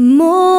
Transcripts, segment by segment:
more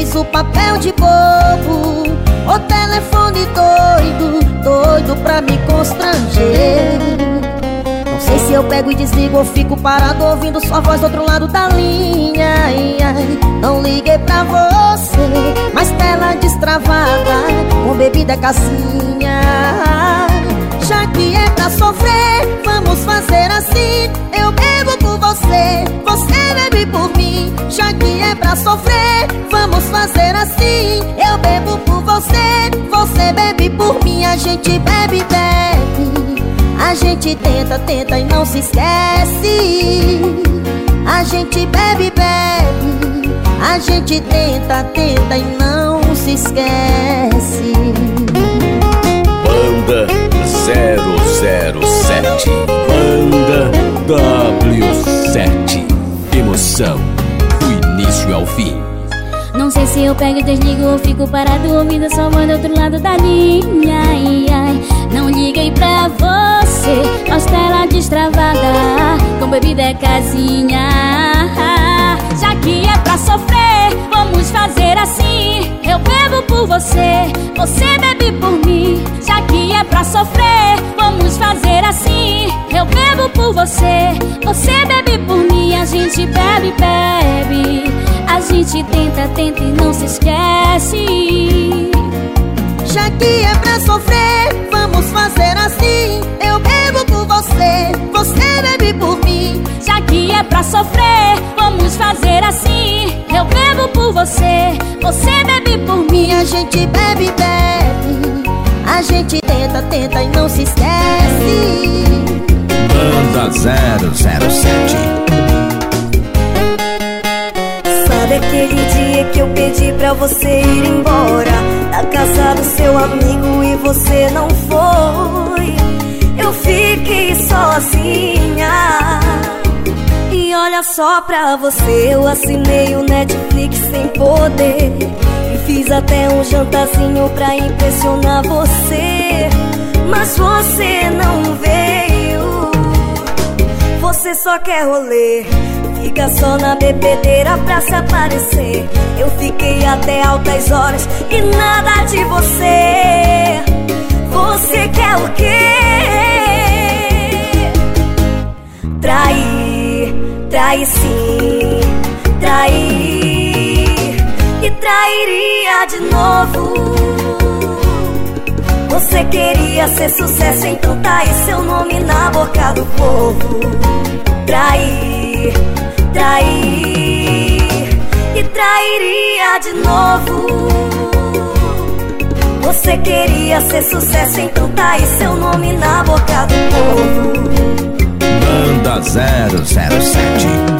fiz o papel de bobo O telefone doido, doido pra me constranger. Não sei se eu pego e desligo ou fico parado ouvindo sua voz do outro lado da linha. Não liguei pra você, mas tela destravada Com bebida casinha. Já que é pra sofrer, vamos fazer assim. Eu você, bebe por mim Já que é pra sofrer, vamos fazer assim Eu bebo por você, você bebe por mim A gente bebe, bebe. A gente tenta, tenta e não se esquece. A gente bebe, bebe. A gente tenta, tenta e não se esquece. Banda 007 Banda W7 Emoção do início ao fim. Não sei se eu pego desligo ou fico parado ouvindo a sua do outro lado da linha. Ai, ai. Não liguei pra você, tela destravada Com bebida é casinha. Já que é pra sofrer, vamos fazer assim. Eu bebo por você, você bebe por mim. Já que é pra sofrer, vamos fazer assim. Eu bebo por você, você bebe gente bebe, bebe. A gente tenta, tenta e não se esquece. Já que é pra sofrer, vamos fazer assim. Eu bebo por você, você bebe por mim. Já que é pra sofrer, vamos fazer assim. Eu bebo por você, você bebe por mim. A gente bebe, bebe. A gente tenta, tenta e não se esquece. Banda 007 Sabe aquele dia que eu pedi pra você ir embora? Da casa do seu amigo e você não foi. Eu fiquei sozinha. E olha só pra você Eu assinei o Netflix sem poder. E fiz até um jantarzinho pra impressionar você. Mas você não veio. Você só quer rolê Fica só na bebedeira pra se aparecer Eu fiquei até altas horas e nada de você Você quer o quê? Trair, trair sim, trair E trairia de novo você queria ser sucesso, então tá seu nome na boca do povo. Trair, trair e trairia de novo. Você queria ser sucesso, então tá aí seu nome na boca do povo. Banda 007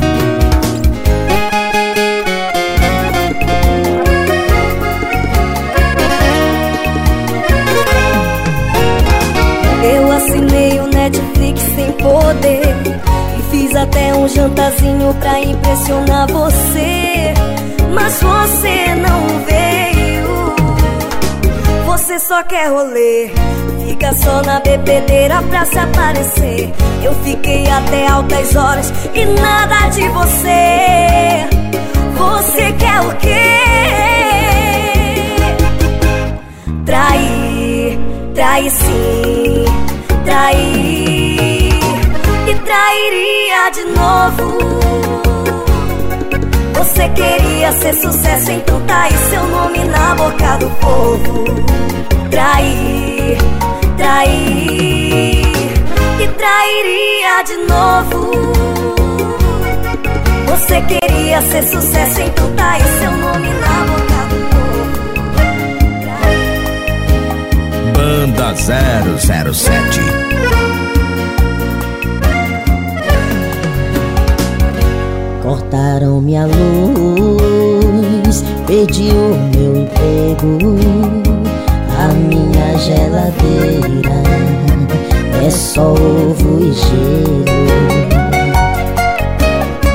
até um jantazinho pra impressionar você. Mas você não veio. Você só quer rolê. Fica só na bebedeira pra se aparecer. Eu fiquei até altas horas e nada de você. Você quer o quê? Trair, trair sim trair trairia de novo. Você queria ser sucesso, então tá seu nome na boca do povo. Trair, trair e trairia de novo. Você queria ser sucesso, então tá seu nome na boca do povo. Trair. Banda 007 Cortaram minha luz, perdi o meu emprego, a minha geladeira é só ovo e gelo.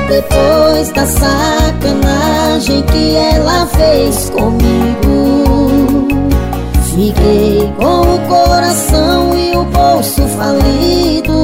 Depois da sacanagem que ela fez comigo, fiquei com o coração e o bolso falido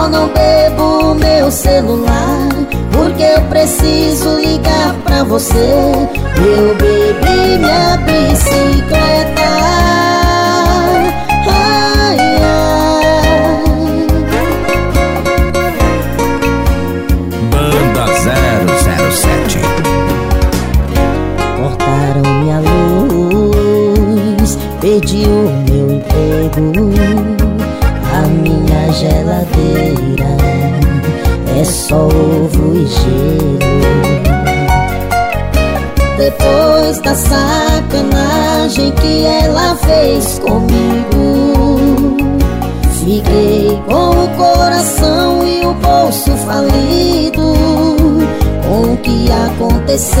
Só não bebo meu celular Porque eu preciso ligar pra você. Eu bebi minha bicicleta. Ai, ai. Banda 007 Cortaram minha luz Perdi o meu emprego geladeira é só ovo e gelo. Depois da sacanagem que ela fez comigo, fiquei com o coração e o bolso falido com o que aconteceu.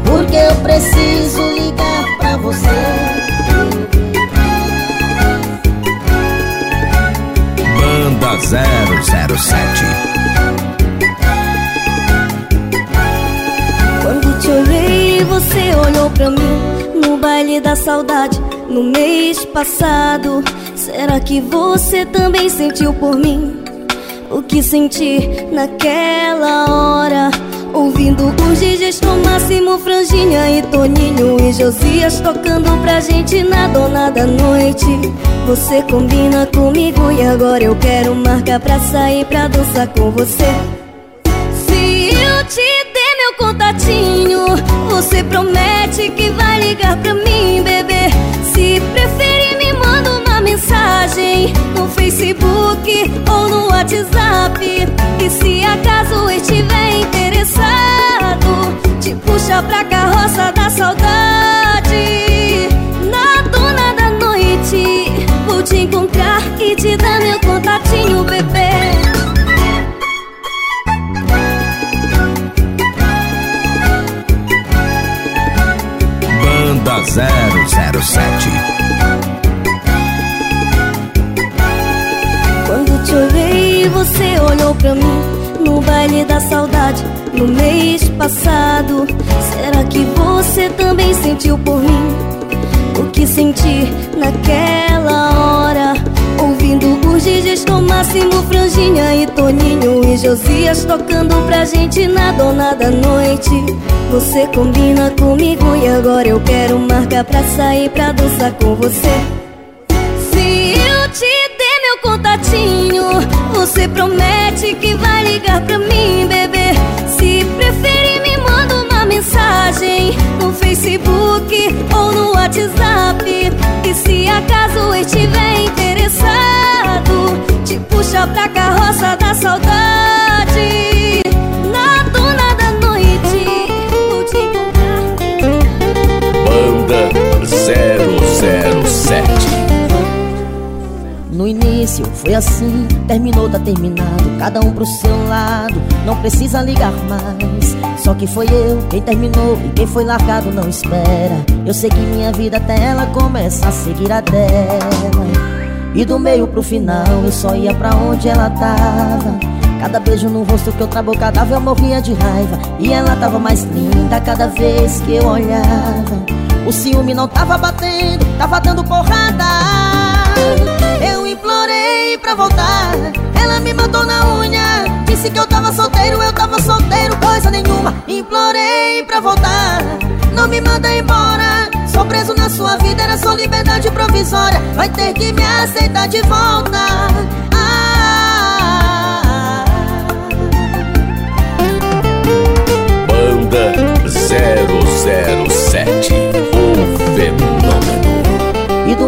porque eu preciso ligar pra você. Banda 007 Quando te olhei, você olhou pra mim No baile da saudade, no mês passado Será que você também sentiu por mim? O que senti naquela hora Ouvindo DJs no máximo Franjinha e Toninho e Josias Tocando pra gente na dona da noite. Você combina comigo e agora eu quero marcar pra sair pra dançar com você. Se eu te der meu contatinho Você promete que vai ligar pra mim, mensagem No Facebook ou no WhatsApp. E se acaso estiver interessado Te puxa pra carroça da saudade. Na dona da noite Vou te encontrar e te dar meu contatinho, bebê. Banda 007 você olhou pra mim No baile da saudade, no mês passado. Será que você também sentiu por mim? O que senti naquela hora? Ouvindo DJs no máximo Franjinha e Toninho e Josias Tocando pra gente na dona da noite. Você combina comigo e agora eu quero marcar pra sair pra dançar com você. Se eu te contatinho Você promete que vai ligar pra mim, bebê. Se preferir me manda uma mensagem No Facebook ou no WhatsApp. E se acaso estiver interessado Te puxa pra carroça da saudade Início foi assim, terminou, tá terminado. Cada um pro seu lado, não precisa ligar mais. Só que foi eu quem terminou e quem foi largado não espera. Eu sei que minha vida até ela começa a seguir a dela. E do meio pro final eu só ia pra onde ela tava. Cada beijo no rosto que outra boca dava eu morria de raiva. E ela tava mais linda cada vez que eu olhava. O ciúme não tava batendo, tava dando porrada pra voltar. Ela me matou na unha Disse que eu tava solteiro, eu tava solteiro Coisa nenhuma. Implorei pra voltar. Não me manda embora Sou preso na sua vida, era só liberdade provisória. Vai ter que me aceitar de volta. Ah, Banda 007 O Fenômeno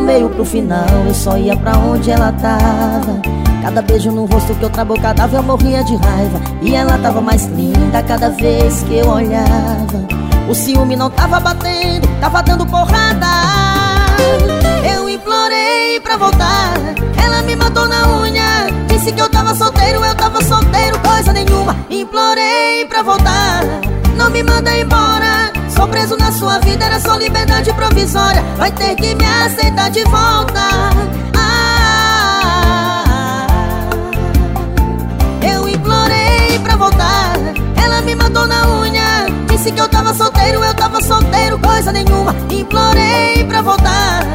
meio pro final eu só ia pra onde ela tava. Cada beijo no rosto que outra boca dava eu morria de raiva. E ela tava mais linda cada vez que eu olhava. O ciúme não tava batendo, tava dando porrada. Eu implorei pra voltar Ela me matou na unha. Disse que eu tava solteiro, eu tava solteiro Coisa nenhuma, implorei pra voltar Não me manda embora. Sou preso na sua vida, era só liberdade provisória. Vai ter que me aceitar de volta. Ah, Eu implorei pra voltar. Ela me mandou na unha. Disse que eu tava solteiro, eu tava solteiro Coisa nenhuma, implorei pra voltar.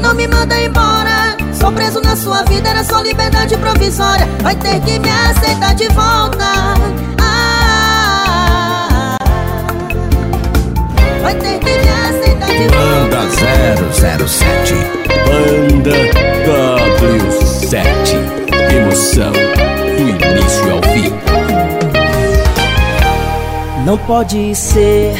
Não me manda embora. Sou preso na sua vida, era só liberdade provisória. Vai ter que me aceitar de volta Vai ter que me aceitar de volta Banda 007 Banda W7 Emoção do início ao fim. Não pode ser,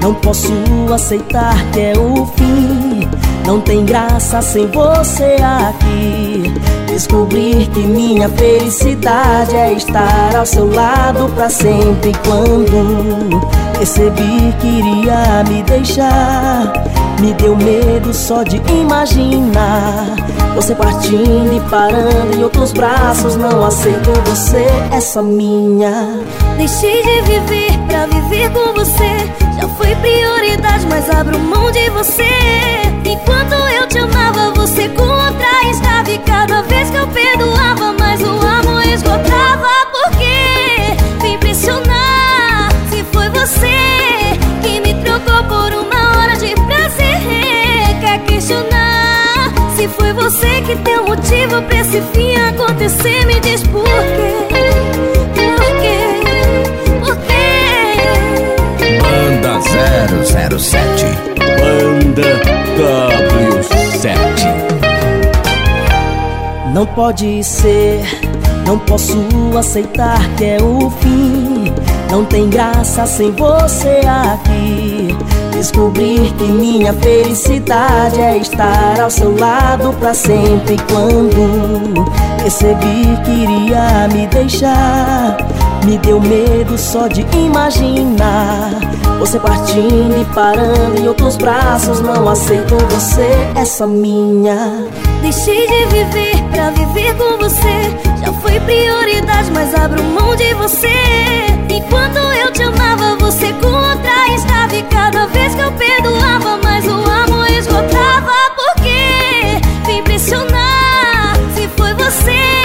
não posso aceitar que é o fim. Não tem graça sem você aqui. Descobrir que minha felicidade é estar ao seu lado pra sempre. Quando percebi que iria me deixar, me deu medo só de imaginar. Você partindo e parando em outros braços. Não aceito você, essa minha. Deixei de viver pra viver com você Já foi prioridade, mas abro mão de você Enquanto eu te amava, você com outra estava. E cada vez que eu perdoava, mais o amor esgotava. Porque vim impressionar se foi você Que me trocou por uma hora de prazer. Quer questionar se foi você que deu motivo pra esse fim acontecer? Me diz por quê, por quê, por quê? 007 Banda W7 Não pode ser, não posso aceitar que é o fim. Não tem graça sem você aqui. Descobrir que minha felicidade é estar ao seu lado pra sempre. Quando percebi que iria me deixar, me deu medo só de imaginar. Você partindo e parando em outros braços. Não aceito você, só minha. Deixei de viver pra viver com você. Já foi prioridade, mas abro mão de você. Enquanto eu te amava, você com outra estava. E cada vez que eu perdoava, mais o amor esgotava. Porque vim impressionar se foi você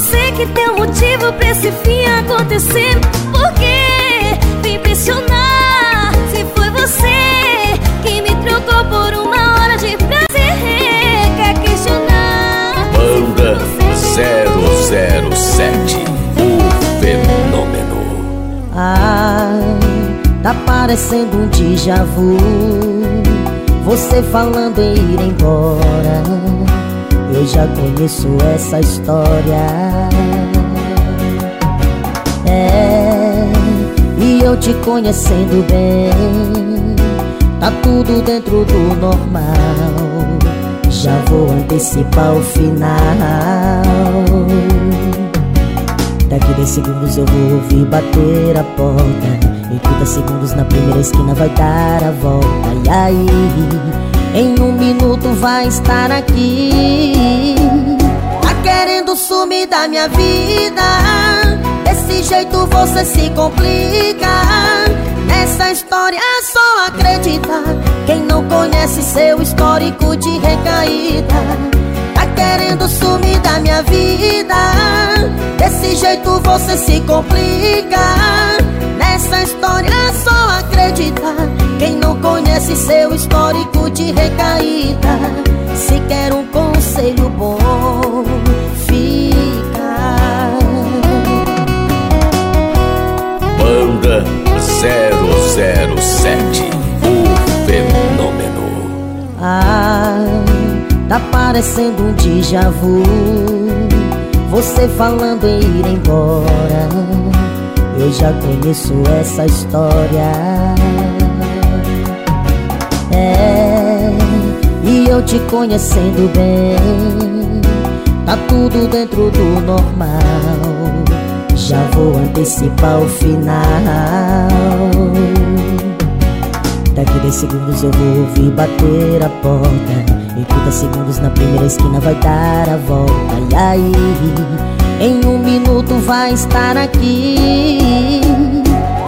se foi você que deu motivo pra esse fim acontecer? Porque vim impressionar se foi você que me trocou por uma hora de prazer. Quer questionar? Banda 007 O Fenômeno Ah, tá parecendo um déjà vu Você falando em ir embora Eu já conheço essa história. É, e eu te conhecendo bem Tá tudo dentro do normal. Já vou antecipar o final. Daqui 10 segundos eu vou ouvir bater a porta. Em 30 segundos na primeira esquina vai dar a volta. E aí, em um minuto vai estar aqui. Tá querendo sumir da minha vida. Desse jeito você se complica. Nessa história é só acreditar. Quem não conhece seu histórico de recaída? Tá querendo sumir da minha vida. Desse jeito você se complica. Nessa história é só acreditar Quem não conhece seu histórico de recaída Se quer um conselho bom Fica. Banda 007 O Fenômeno. Ah, tá parecendo um déjà vu. Você falando em ir embora. Eu já conheço essa história e eu te conhecendo bem. Tá tudo dentro do normal. Já vou antecipar o final. Daqui 10 segundos eu vou ouvir bater a porta. Em 30 segundos na primeira esquina vai dar a volta. E aí, em um minuto vai estar aqui.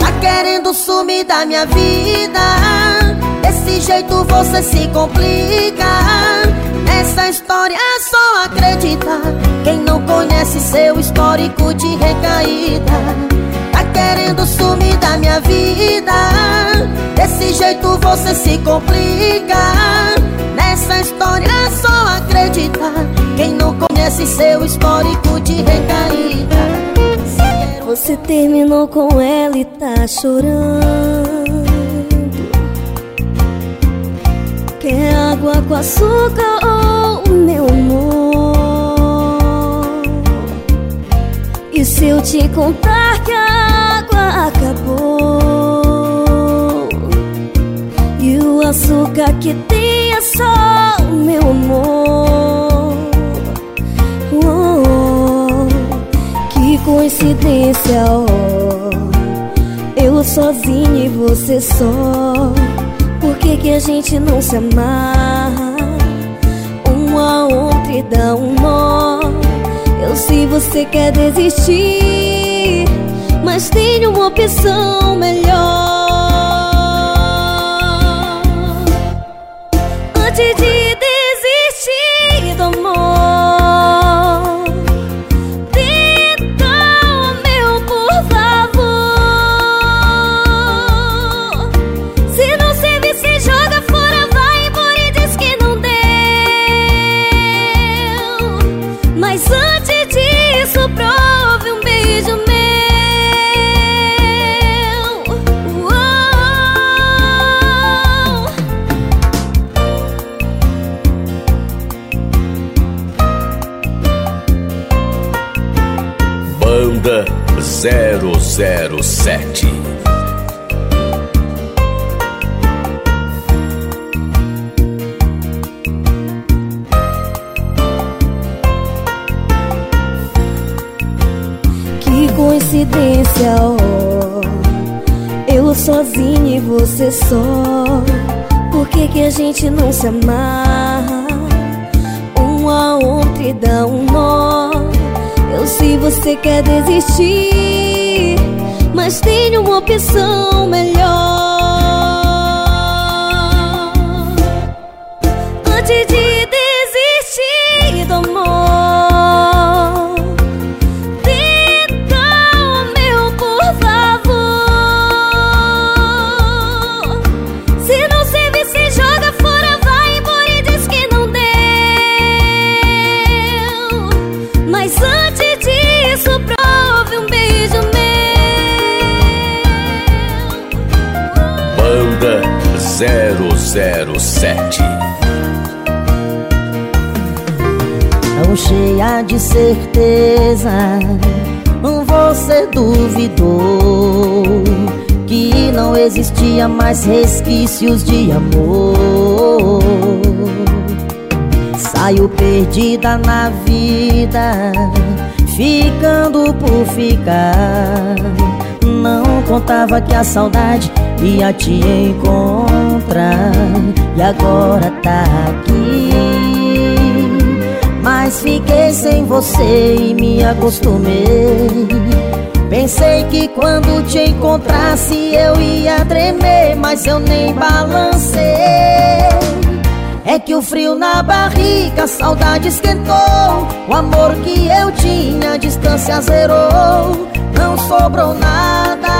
Tá querendo sumir da minha vida Desse jeito você se complica. Nessa história é só acreditar. Quem não conhece seu histórico de recaída Tá querendo sumir da minha vida. Desse jeito você se complica. Nessa história é só acreditar. Quem não conhece seu histórico de recaída Você terminou com ela e tá chorando água com açúcar ou meu amor? E se eu te contar que a água acabou? E o açúcar que tem é só o meu amor Oh, Que coincidência, oh Eu sozinha e você só que a gente não se amarra? Um a outro e dá um nó Eu sei você quer desistir Mas tem uma opção melhor Antes de 007 Que coincidência, oh. Eu sozinho e você só. Por que que a gente não se amarra? Um a outro e dá um nó. Eu sei você quer desistir Mas tem uma opção melhor. Antes de 007 Tão cheia de certeza Você duvidou Que não existia mais resquícios de amor. Saiu perdida na vida Ficando por ficar. Não contava que a saudade ia te encontrar E agora tá aqui. Mas fiquei sem você e me acostumei. Pensei que quando te encontrasse eu ia tremer Mas eu nem balancei. É que o frio na barriga, a saudade esquentou. O amor que eu tinha, a distância zerou. Não sobrou nada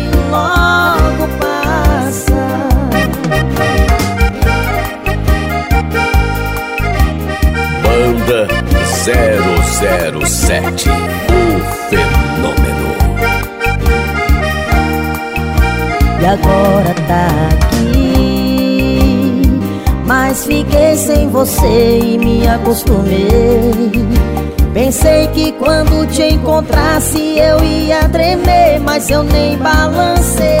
Banda 007 O Fenômeno. E agora tá aqui Mas fiquei sem você e me acostumei. Pensei que quando te encontrasse eu ia tremer Mas eu nem balancei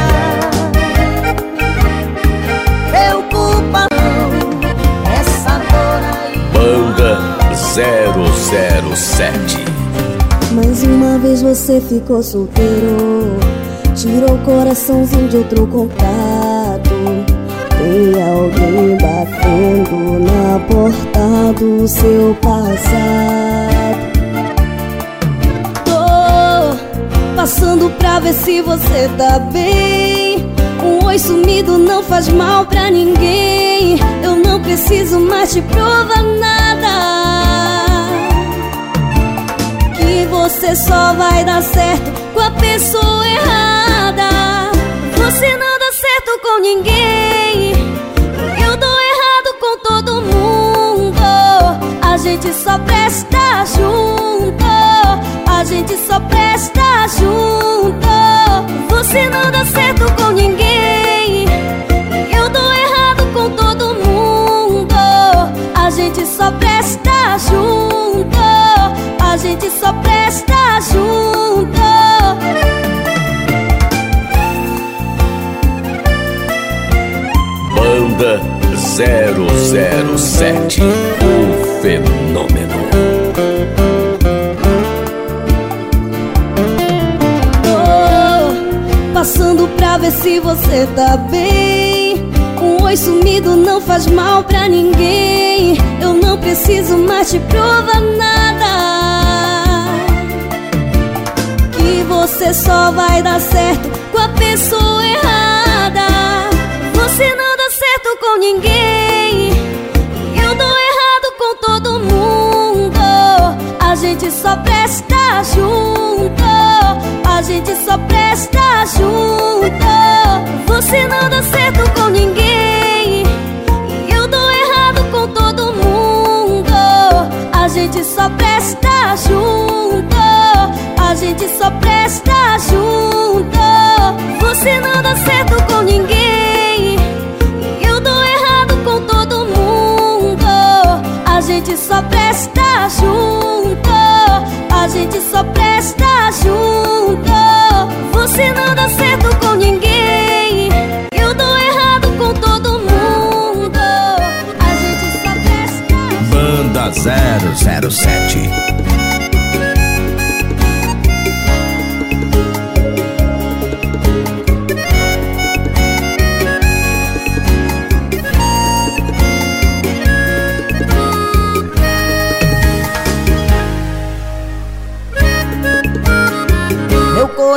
007 Mais uma vez você ficou solteiro. Tirou o coraçãozinho de outro contato. Tem alguém batendo na porta do seu passado. Tô passando pra ver se você tá bem. Um oi sumido não faz mal pra ninguém. Eu não preciso mais te provar nada você só vai dar certo com a pessoa errada. Você não dá certo com ninguém. Eu dou errado com todo mundo. A gente só presta junto. A gente só presta junto. Você não dá certo com ninguém. Eu dou errado com todo mundo. A gente só presta junto. A gente só presta junto. Banda 007 O Fenômeno Tô passando pra ver se você tá bem. Um Depois sumido não faz mal pra ninguém Eu não preciso mais te provar nada você só vai dar certo com a pessoa errada. Você não dá certo com ninguém. Eu dou errado com todo mundo. A gente só presta junto. A gente só presta junto. Você não dá certo com ninguém. Eu dou errado com todo mundo. A gente só presta junto gente só presta junto. Você não dá certo com ninguém. Eu dou errado com todo mundo. A gente só presta junto. A gente só presta junto. Você não dá certo com ninguém. Eu dou errado com todo mundo. A gente só presta Banda 007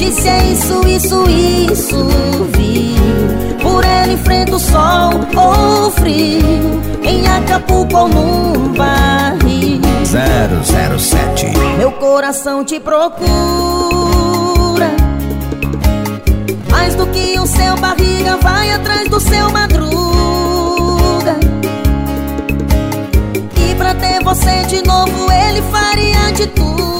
Disse é isso, isso, isso Viu Por ele enfrenta o sol ou frio. Em Acapulco ou num barril. 007 meu coração te procura. Mais do que o seu barriga vai atrás do seu madruga. E pra ter você de novo ele faria de tudo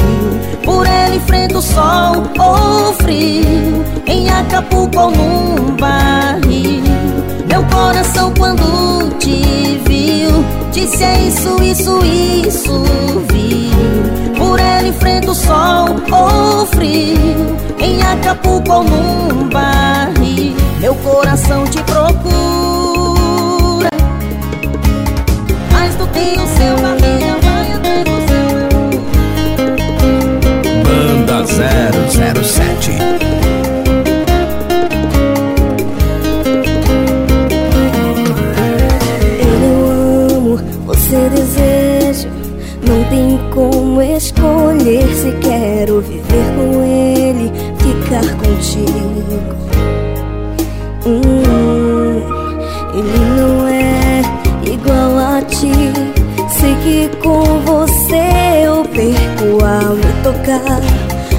Ele enfrenta o sol ou frio. Em Acapulco ou num barril. Meu coração quando te viu Disse é isso, isso, isso Viu. Por ele enfrenta o sol ou frio. Em Acapulco ou num barril. Meu coração te procura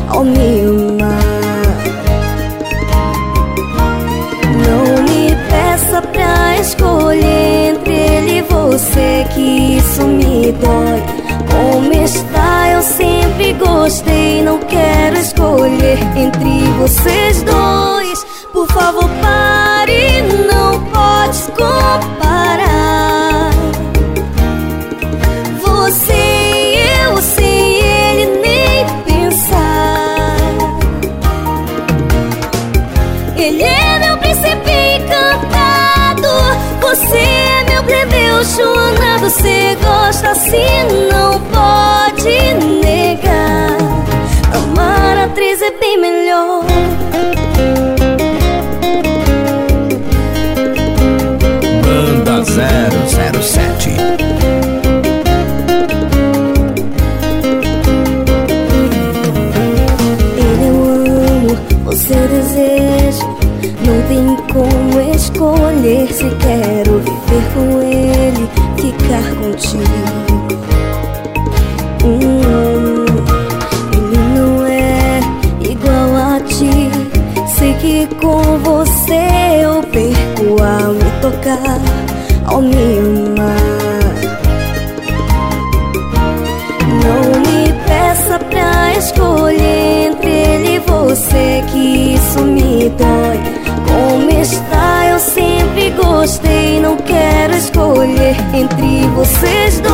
ao me amar. Não me peça pra escolher entre ele e você Que isso me dói. Como está, eu sempre gostei Não quero escolher entre vocês dois. Por favor pare, assim, não pode negar. Amar atriz é bem melhor. Ao me amar. Não me peça pra escolher entre ele e você, que isso me dói. Como está, eu sempre gostei. Não quero escolher entre vocês dois.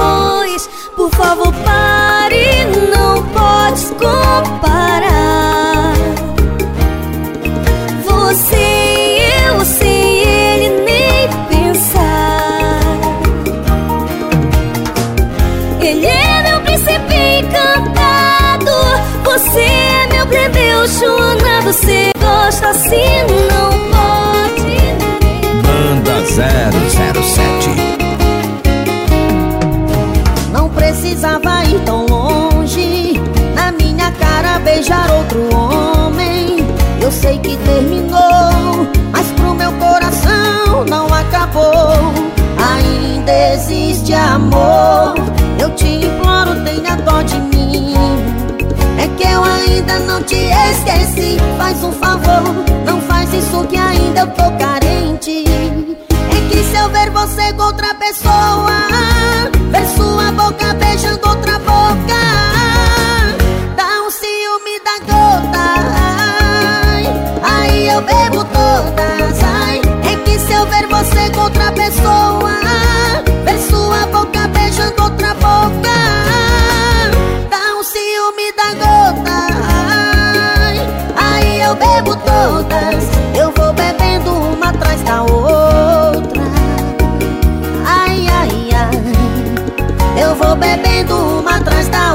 Assim, não pode. Banda 007 Não precisava ir tão longe. Na minha cara beijar outro homem. Eu sei que terminou Mas pro meu coração não acabou. Ainda existe amor. Eu te imploro, tenha dó de mim ainda não te esqueci. Faz um favor, não faz isso que ainda eu tô carente. É que se eu ver você com outra pessoa Ver sua boca beijando outra boca Dá um ciúme da gota. Aí eu bebo todas. Ai. É que se eu ver você com outra pessoa vou bebendo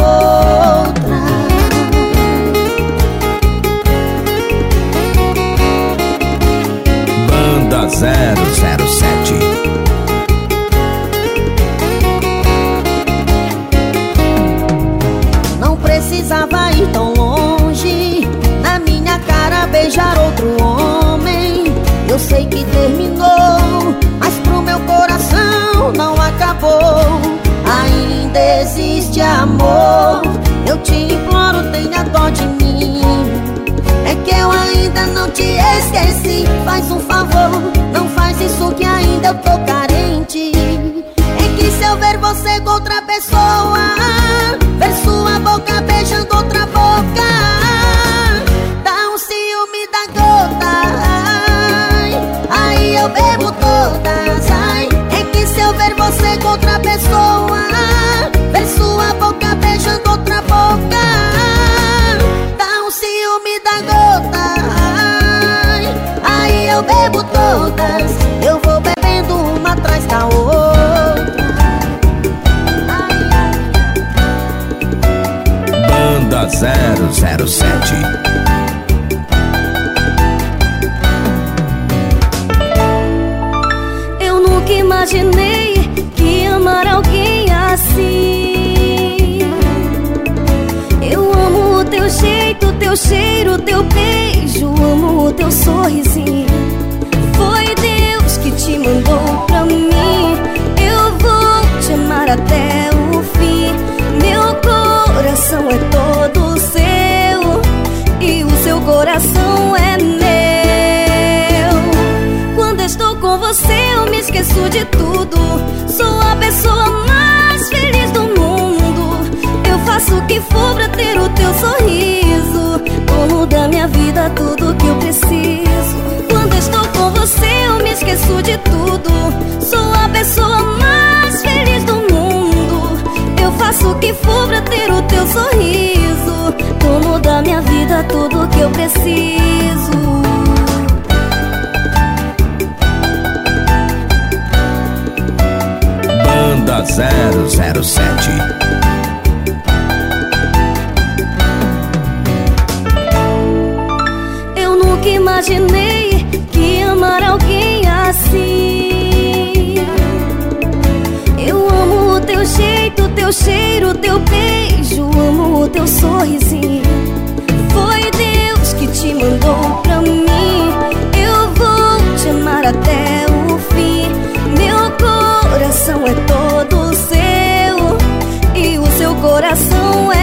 isso que ainda eu tô carente. É que se eu ver você com outra pessoa cheiro, teu beijo, amo o teu sorrisinho. Foi Deus que te mandou pra mim. Eu vou te amar até o fim. Meu coração é todo seu e o seu coração é meu. Quando estou com você, eu me esqueço de tudo. Sou a pessoa mais faço o que for pra ter o teu sorriso. Corro da minha vida tudo que eu preciso. Quando estou com você eu me esqueço de tudo. Sou a pessoa mais feliz do mundo. Eu faço o que for pra ter o teu sorriso. Tomo da minha vida tudo que eu preciso. Banda 007 Nunca imaginei que amar alguém assim. Eu amo o teu jeito, teu cheiro, teu beijo Amo o teu sorrisinho. Foi Deus que te mandou pra mim. Eu vou te amar até o fim. Meu coração é todo seu E o seu coração é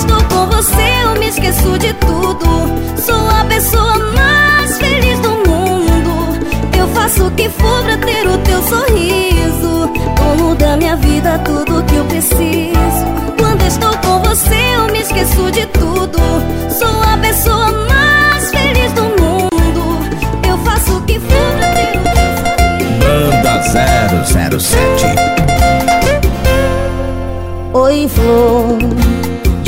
estou com você eu me esqueço de tudo. Sou a pessoa mais feliz do mundo. Eu faço o que for pra ter o teu sorriso. Dono da minha vida, tudo que eu preciso. Quando estou com você eu me esqueço de tudo. Sou a pessoa mais feliz do mundo. Eu faço o que for pra ter o teu sorriso Banda 007 Oi, flor,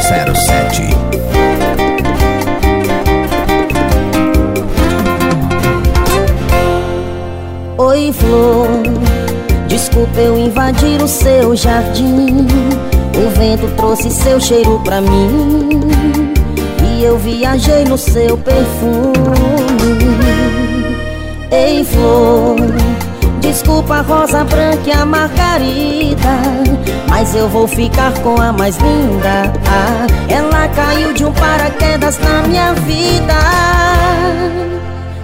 007 Oi, flor, desculpa eu invadir o seu jardim. O vento trouxe seu cheiro pra mim e eu viajei no seu perfume. Ei, flor, desculpa a rosa branca e a margarida, mas eu vou ficar com a mais linda. Ah, ela caiu de um paraquedas na minha vida.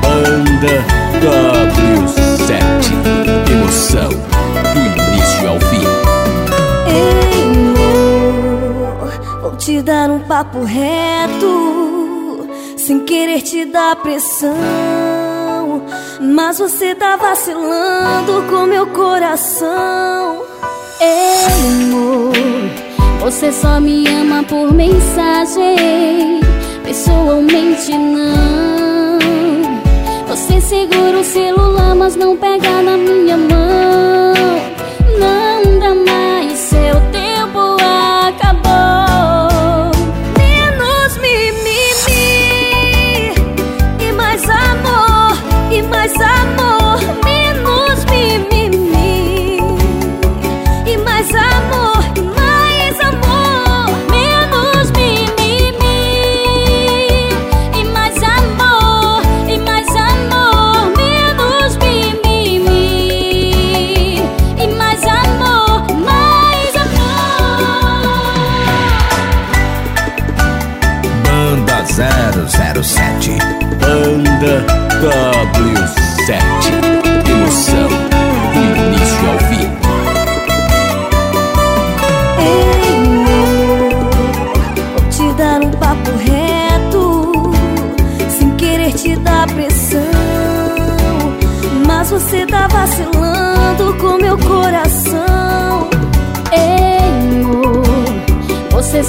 Banda W7 Emoção do início ao fim Ei, amor, vou te dar um papo reto, sem querer te dar pressão. Mas você tá vacilando com meu coração. Ei, amor, você só me ama por mensagem, pessoalmente não. Você segura o celular, mas não pega na minha mão.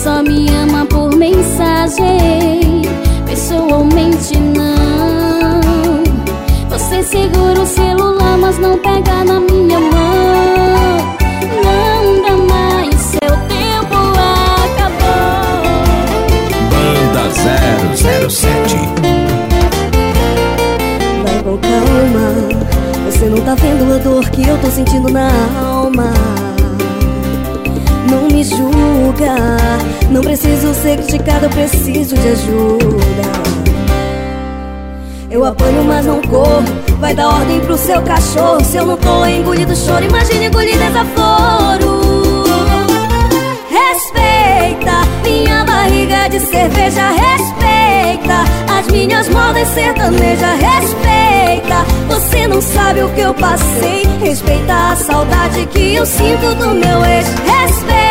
Amor ser criticado, eu preciso de ajuda. Eu apanho, mas não corro. Vai dar ordem pro seu cachorro. Se eu não tô engolindo choro. Imagine engolir desaforo Respeita minha barriga de cerveja. Respeita as minhas modas sertanejas Respeita, você não sabe o que eu passei. Respeita a saudade que eu sinto do meu ex. Respeita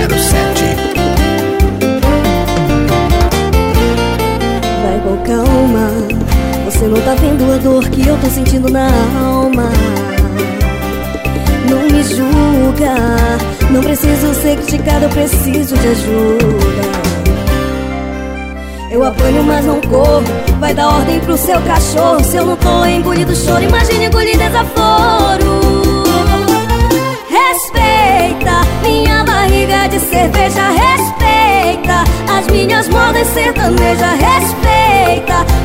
Você não tá vendo a dor que eu tô sentindo na alma. Não me julga Não preciso ser criticado, eu preciso de ajuda. Eu apanho, mas não corro. Vai dar ordem pro seu cachorro. Se eu não tô engolindo choro. Imagine engolir desaforo. Respeita minha barriga de cerveja. Respeita as minhas modas sertanejas. Respeita,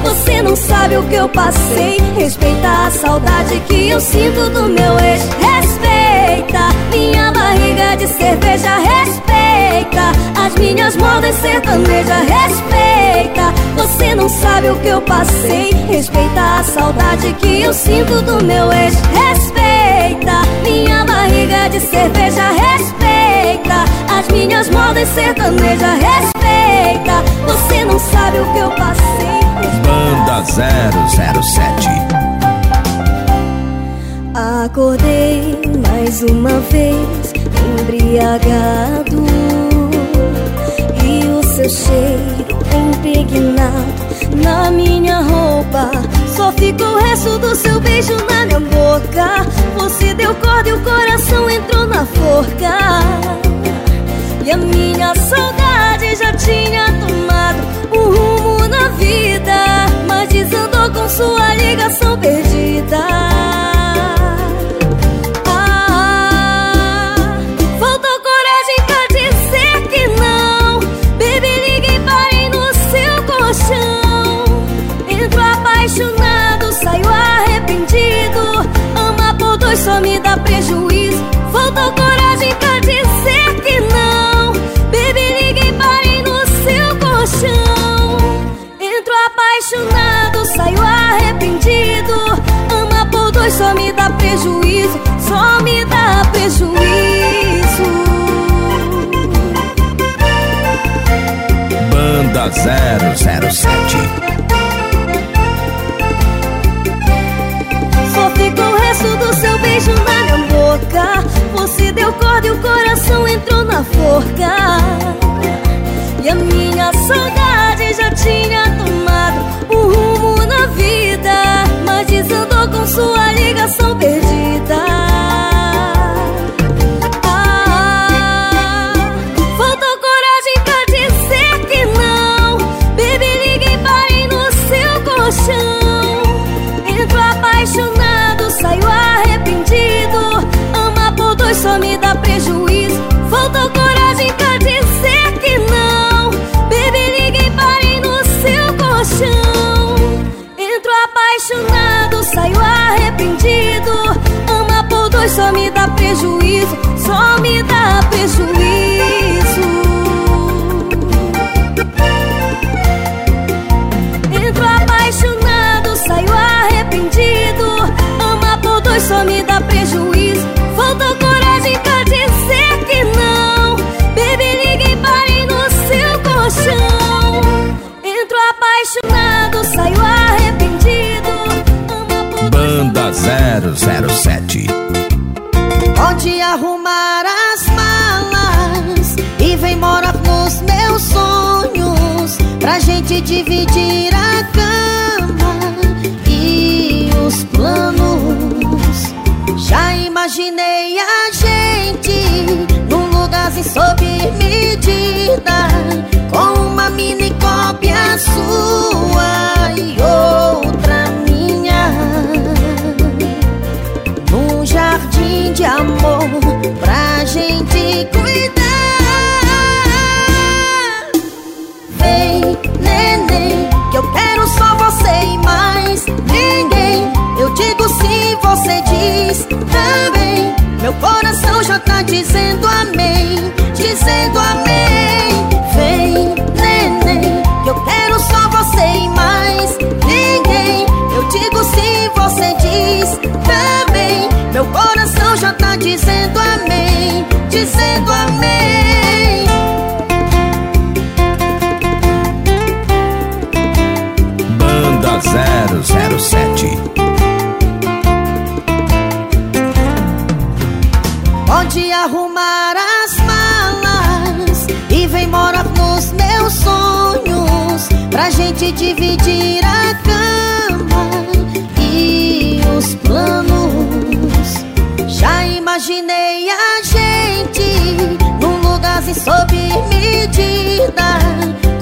você não sabe o que eu passei. Respeita a saudade que eu sinto do meu ex. Respeita minha barriga de cerveja. Respeita as minhas modas sertanejas. Respeita, você não sabe o que eu passei. Respeita a saudade que eu sinto do meu ex. Respeita minha barriga de cerveja. Respeita as minhas modas sertanejas. Respeita, você não sabe o que eu passei Banda 007 Acordei mais uma vez embriagado. E o seu cheiro impregnado na minha roupa. Só ficou o resto do seu beijo na minha boca. Você deu corda e o coração entrou na forca. E a minha saudade já tinha tomado um rumo na vida desandou com sua ligação perdida. Ah, faltou coragem pra dizer que não. Baby, liguei, parei no seu colchão. Entro apaixonado, saio arrependido. Ama por dois só me dá prejuízo. Faltou coragem pra dizer que não Só me dá prejuízo. Banda 007 Só ficou o resto do seu beijo na minha boca. Você deu corda e o coração entrou na forca. E a minha saudade já tinha tomado um rumo na vida. Mas desandou com sua 007 Pode arrumar as malas E vem morar nos meus sonhos Pra gente dividir a cama E os planos Já imaginei a gente Num lugar sob medida Com uma mini cópia sua E oh amor pra gente cuidar. Que eu quero só você e mais ninguém. Eu digo sim, você diz também. Meu coração já tá dizendo amém Dizendo amém. Banda 007 Pode arrumar as malas e vem morar nos meus sonhos Pra gente dividir a cama e os planos. Já imaginei a gente lugarzinho sob medida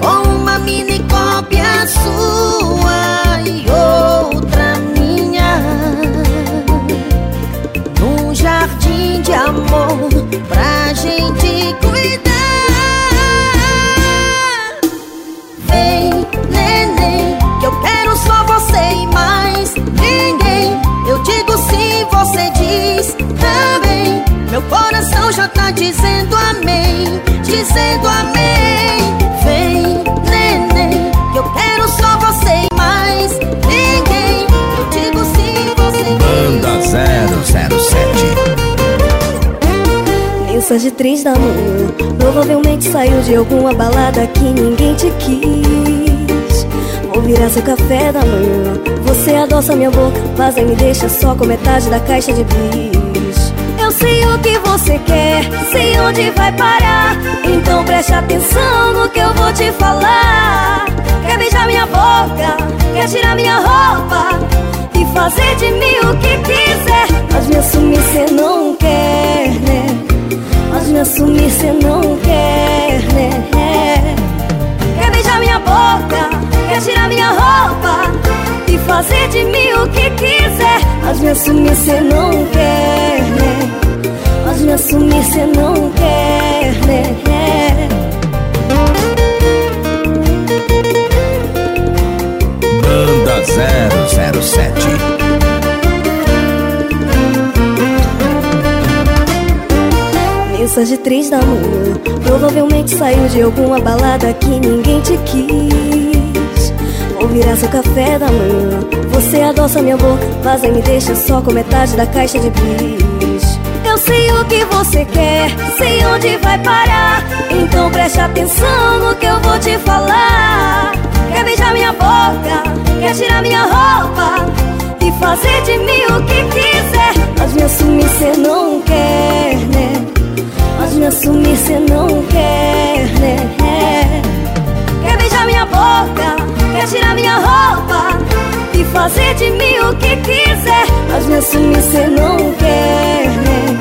Com uma mini cópia sua e outra minha. Num jardim de amor pra gente cuidar coração já tá dizendo amém Dizendo amém. Vem, neném, que eu quero só você e mais ninguém. Eu digo sim, você Banda 007 Mensagem três da manhã. Provavelmente saiu de alguma balada que ninguém te quis. Vou virar seu café da manhã. Você adoça minha boca Vaza e me deixa só com metade da caixa de bis sei o que você quer Sei onde vai parar Então preste atenção no que eu vou te falar Quer beijar minha boca Quer tirar minha roupa E fazer de mim o que quiser Mas me assumir cê não quer, né? Mas me assumir cê não quer, né? Quer beijar minha boca, quer tirar minha roupa E fazer de mim o que quiser Mas me assumir cê não quer, né? Me assumir cê não quer, né? Banda 007 Mensagem três da manhã. Provavelmente saiu de alguma balada que ninguém te quis. Vou virar seu café da manhã. Você adoça minha boca Vaza e me deixa só com metade da caixa de bis Eu sei o que você quer Sei onde vai parar Então preste atenção no que eu vou te falar Quer beijar minha boca Quer tirar minha roupa E fazer de mim o que quiser Mas me assumir cê não quer, né? Mas me assumir cê não quer, né? Quer beijar minha boca, quer tirar minha roupa fazer de mim o que quiser. Mas me assumir cê não quer, né?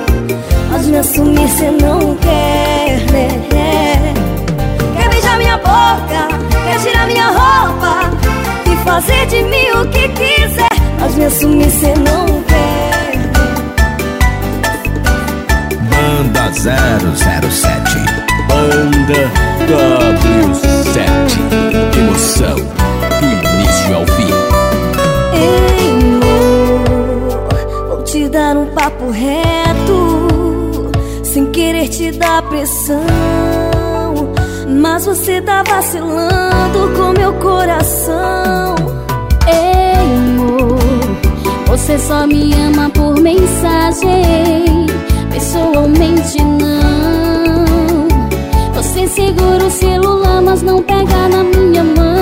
Mas me assumir cê não quer, né? Quer beijar minha boca, quer tirar minha roupa? E fazer de mim o que quiser. Mas me assumir cê não quer, né? Banda 007 Banda W7 Emoção reto, sem querer te dar pressão. Mas você tá vacilando com meu coração. Ei, amor, você só me ama por mensagem, pessoalmente não. Você segura o celular, mas não pega na minha mão.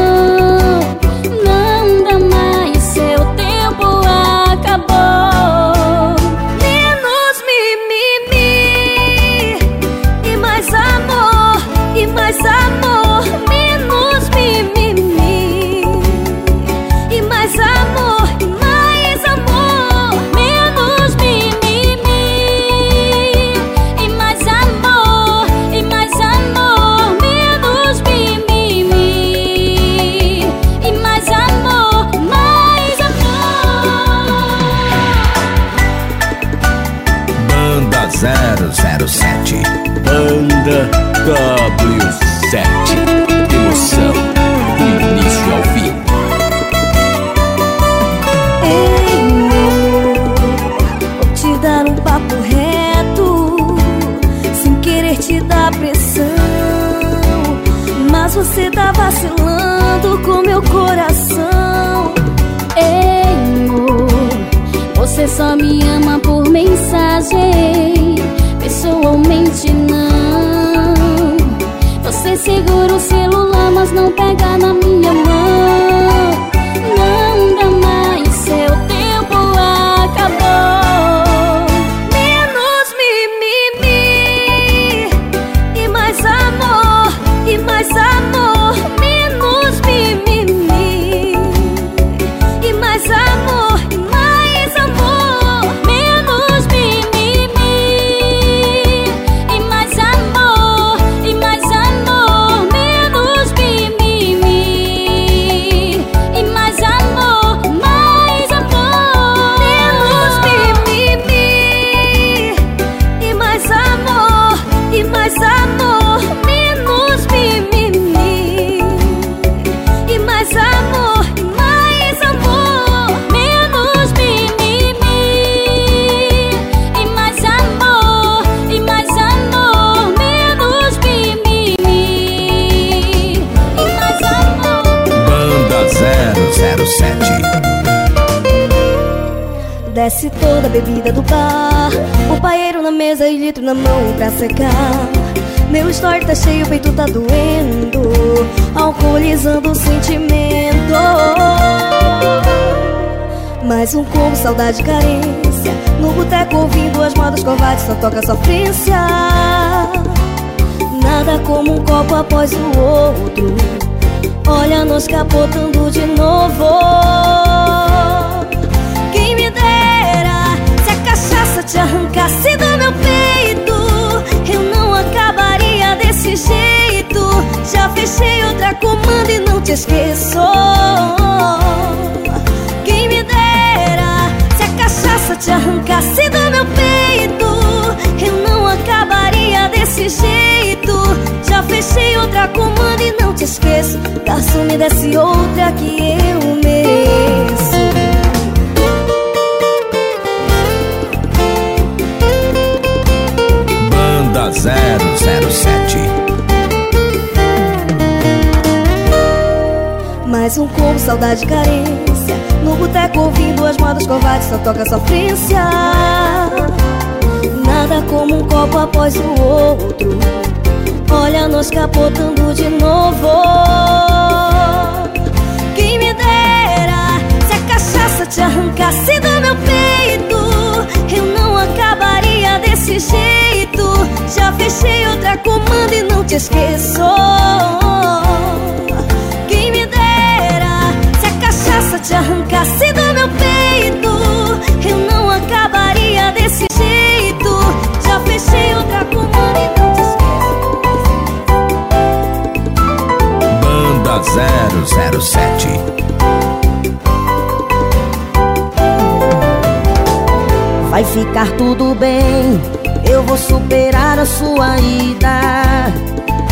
W7 Emoção do início ao fim. Eu vou te dar um papo reto Sem querer te dar pressão. Mas você tá vacilando com meu coração. Ei, amor Você só me ama por mensagem. Pessoalmente você segura o celular, mas não pega na minha mão saudade e carência. No boteco ouvindo as modas covardes Só toca sofrência. Nada como um copo após o outro. Olha nós capotando de novo. Quem me dera Se a cachaça te arrancasse do meu peito Eu não acabaria desse jeito. Já fechei outra comanda e não te esqueço te arrancasse do meu peito Eu não acabaria desse jeito. Já fechei outra comanda e não te esqueço Garçom me desse outra que eu mereço. Banda 007. Mais um combo, saudade e No boteco ouvindo as modas covardes Só toca sofrência. Nada como um copo após o outro. Olha nós capotando de novo. Quem me dera Se a cachaça te arrancasse do meu peito Eu não acabaria desse jeito. Já fechei outra comanda e não te esqueço te arrancasse do meu peito. Eu não acabaria desse jeito. Já fechei outra comanda e não te esqueço. Banda 007. Vai ficar tudo bem, eu vou superar a sua ida.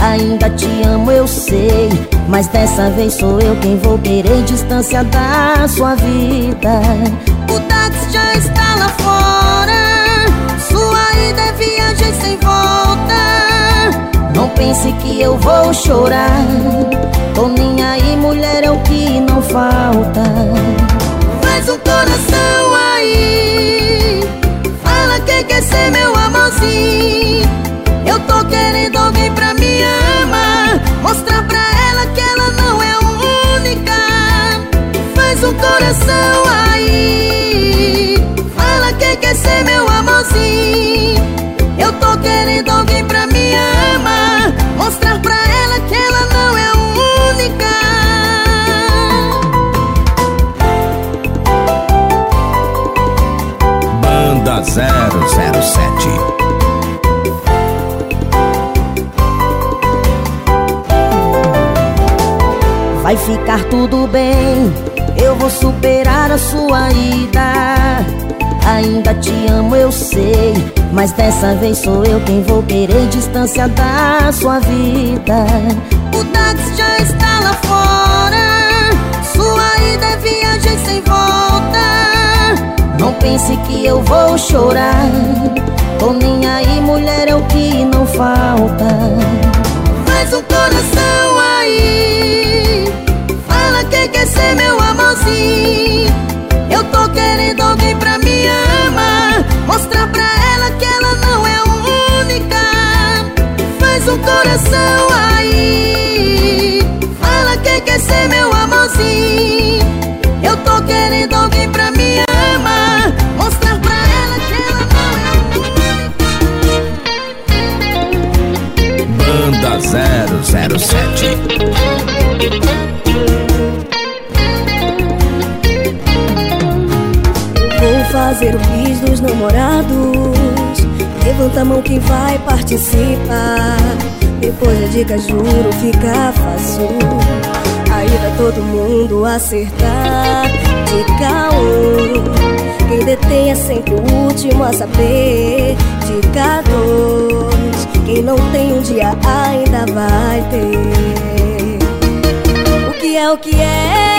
Ainda te amo, eu sei, mas dessa vez sou eu quem vou querer distância da sua vida. O táxi já está lá fora, sua ida é viagem sem volta. Não pense que eu vou chorar, tô nem aí, mulher, é o que não falta. Faz um coração aí Fala que quer ser meu amorzinho Eu tô querendo alguém pra me amar Um coração aí. Fala que quer ser meu amorzinho. Eu tô querendo alguém pra me amar Mostrar pra ela que ela não é única. Banda 007. Vai ficar tudo bem, eu vou superar a sua ida. Ainda te amo, eu sei, mas dessa vez sou eu quem vou querer distância da sua vida. O táxi já está lá fora, sua ida é viagem sem volta. Não pense que eu vou chorar, tô nem aí, mulher, é o que não falta. Faz um coração aí quem quer ser meu amorzinho. Eu tô querendo alguém pra me amar. Mostrar pra ela que ela não é única. Faz um coração aí. Fala quem quer ser meu amorzinho. Eu tô querendo alguém pra me amar. Mostrar pra ela que ela não é única Banda 007 fazer o quiz dos namorados. Levanta a mão quem vai participar. Depois da dica, juro, fica fácil. Vai todo mundo acertar. Dica ouro Quem detém é sempre o último a saber. Dica dois Quem não tem um dia ainda vai ter. O que é o que é?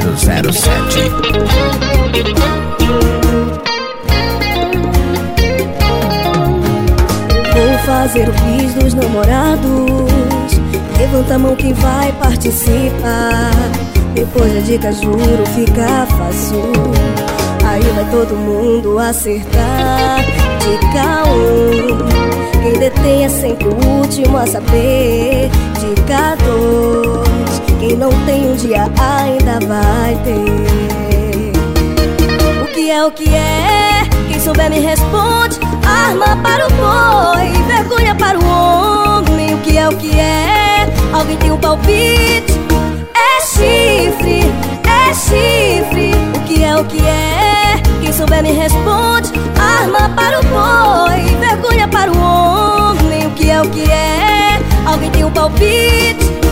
007 Vou fazer o quiz dos namorados. Levanta a mão quem vai participar. Depois da dica, juro, fica fácil. Aí vai todo mundo acertar. Dica 1 Quem detém é sempre o último a saber. Dica 2 quem não tem um dia ainda vai ter O que é o que é? Quem souber me responde Arma para o boi, vergonha para o homem O que é o que é? Alguém tem um palpite? É chifre, é chifre O que é o que é? Quem souber me responde Arma para o boi, vergonha para o homem O que é o que é? Alguém tem um palpite?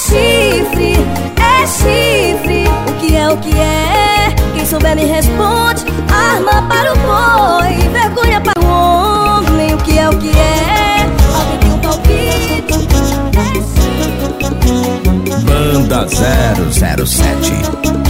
Chifre, é chifre O que é o que é? Quem souber me responde Arma para o boi, vergonha para o homem O que é o que é? Alguém um palpite? Banda 007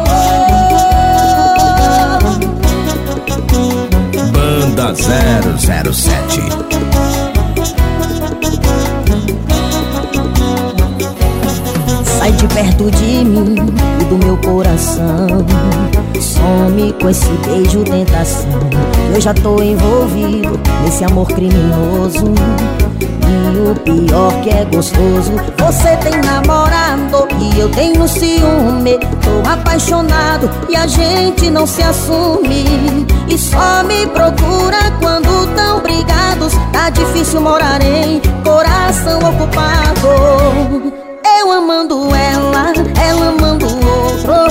007 Sai de perto de mim e do meu coração. Some com esse beijo tentação. Eu já tô envolvido nesse amor criminoso E o pior que é gostoso Você tem namorado e eu tenho ciúme. Tô apaixonado e a gente não se assume. E só me procura quando tão brigados Tá difícil morar em coração ocupado. Eu amando ela, ela amando outro